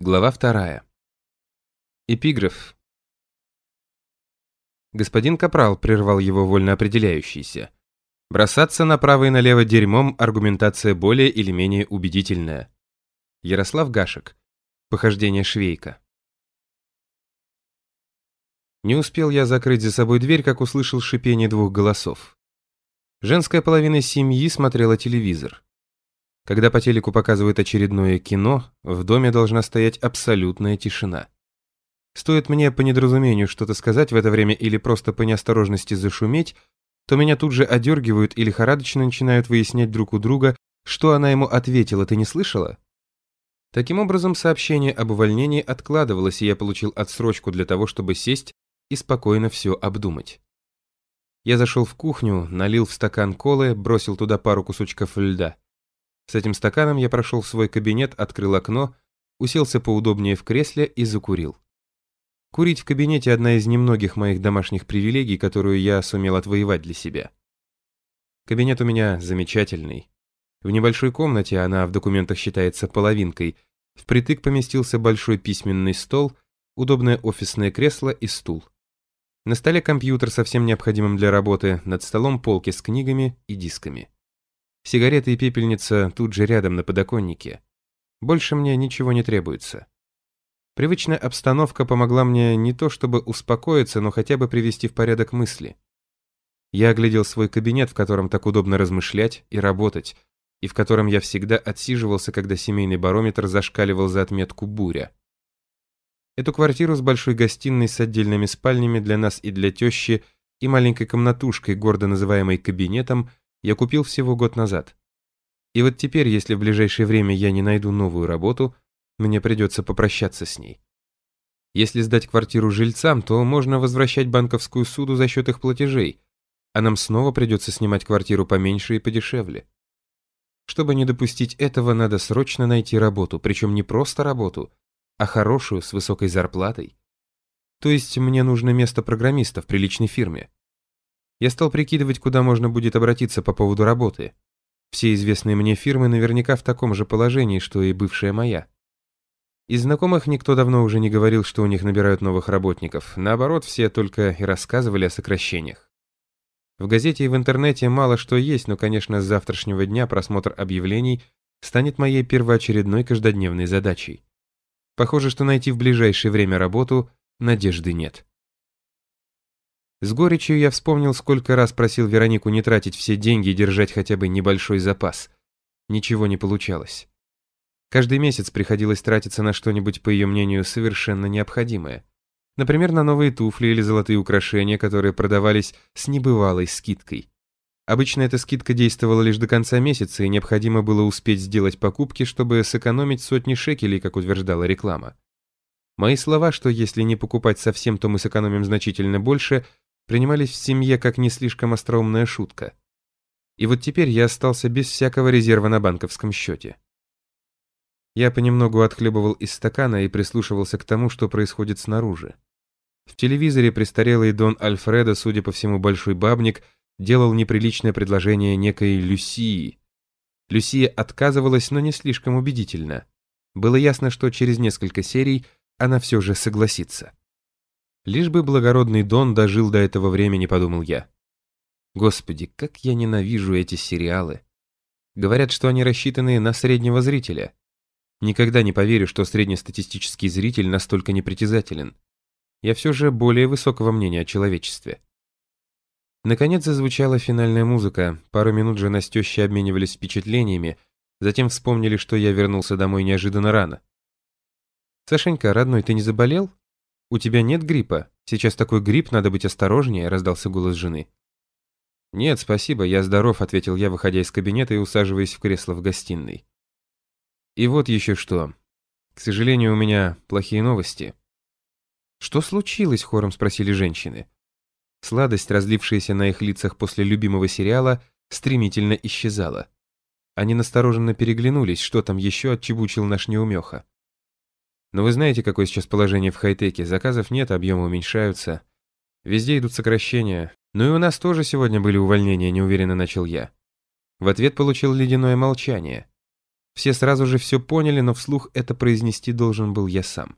Глава вторая. Эпиграф. Господин Капрал прервал его вольно определяющийся. Бросаться направо и налево дерьмом аргументация более или менее убедительная. Ярослав Гашек. Похождение Швейка. Не успел я закрыть за собой дверь, как услышал шипение двух голосов. Женская половина семьи смотрела телевизор. Когда по телеку показывают очередное кино, в доме должна стоять абсолютная тишина. Стоит мне по недоразумению что-то сказать в это время или просто по неосторожности зашуметь, то меня тут же одергивают и лихорадочно начинают выяснять друг у друга, что она ему ответила, ты не слышала? Таким образом, сообщение об увольнении откладывалось, и я получил отсрочку для того, чтобы сесть и спокойно все обдумать. Я зашел в кухню, налил в стакан колы, бросил туда пару кусочков льда. С этим стаканом я прошел в свой кабинет, открыл окно, уселся поудобнее в кресле и закурил. Курить в кабинете – одна из немногих моих домашних привилегий, которую я сумел отвоевать для себя. Кабинет у меня замечательный. В небольшой комнате, она в документах считается половинкой, впритык поместился большой письменный стол, удобное офисное кресло и стул. На столе компьютер со всем необходимым для работы, над столом полки с книгами и дисками. Сигареты и пепельница тут же рядом на подоконнике. Больше мне ничего не требуется. Привычная обстановка помогла мне не то чтобы успокоиться, но хотя бы привести в порядок мысли. Я оглядел свой кабинет, в котором так удобно размышлять и работать, и в котором я всегда отсиживался, когда семейный барометр зашкаливал за отметку «буря». Эту квартиру с большой гостиной с отдельными спальнями для нас и для тещи и маленькой комнатушкой, гордо называемой кабинетом, я купил всего год назад. И вот теперь, если в ближайшее время я не найду новую работу, мне придется попрощаться с ней. Если сдать квартиру жильцам, то можно возвращать банковскую суду за счет их платежей, а нам снова придется снимать квартиру поменьше и подешевле. Чтобы не допустить этого, надо срочно найти работу, причем не просто работу, а хорошую, с высокой зарплатой. То есть мне нужно место программиста в приличной фирме. Я стал прикидывать, куда можно будет обратиться по поводу работы. Все известные мне фирмы наверняка в таком же положении, что и бывшая моя. Из знакомых никто давно уже не говорил, что у них набирают новых работников. Наоборот, все только и рассказывали о сокращениях. В газете и в интернете мало что есть, но, конечно, с завтрашнего дня просмотр объявлений станет моей первоочередной каждодневной задачей. Похоже, что найти в ближайшее время работу надежды нет. С горечью я вспомнил, сколько раз просил Веронику не тратить все деньги и держать хотя бы небольшой запас. Ничего не получалось. Каждый месяц приходилось тратиться на что-нибудь, по ее мнению, совершенно необходимое. Например, на новые туфли или золотые украшения, которые продавались с небывалой скидкой. Обычно эта скидка действовала лишь до конца месяца, и необходимо было успеть сделать покупки, чтобы сэкономить сотни шекелей, как утверждала реклама. Мои слова, что если не покупать совсем, то мы сэкономим значительно больше, принимались в семье как не слишком остроумная шутка. И вот теперь я остался без всякого резерва на банковском счете. Я понемногу отхлебывал из стакана и прислушивался к тому, что происходит снаружи. В телевизоре престарелый Дон Альфредо, судя по всему большой бабник, делал неприличное предложение некой Люсии. Люсия отказывалась, но не слишком убедительно. Было ясно, что через несколько серий она все же согласится. Лишь бы благородный Дон дожил до этого времени, подумал я. Господи, как я ненавижу эти сериалы. Говорят, что они рассчитаны на среднего зрителя. Никогда не поверю, что среднестатистический зритель настолько непритязателен. Я все же более высокого мнения о человечестве. Наконец зазвучала финальная музыка. Пару минут же с обменивались впечатлениями, затем вспомнили, что я вернулся домой неожиданно рано. «Сашенька, родной, ты не заболел?» «У тебя нет гриппа? Сейчас такой грипп, надо быть осторожнее», — раздался голос жены. «Нет, спасибо, я здоров», — ответил я, выходя из кабинета и усаживаясь в кресло в гостиной. «И вот еще что. К сожалению, у меня плохие новости». «Что случилось?» — хором спросили женщины. Сладость, разлившаяся на их лицах после любимого сериала, стремительно исчезала. Они настороженно переглянулись, что там еще отчебучил наш неумеха. Но вы знаете, какое сейчас положение в хай-теке. Заказов нет, объемы уменьшаются. Везде идут сокращения. Ну и у нас тоже сегодня были увольнения, неуверенно начал я. В ответ получил ледяное молчание. Все сразу же все поняли, но вслух это произнести должен был я сам.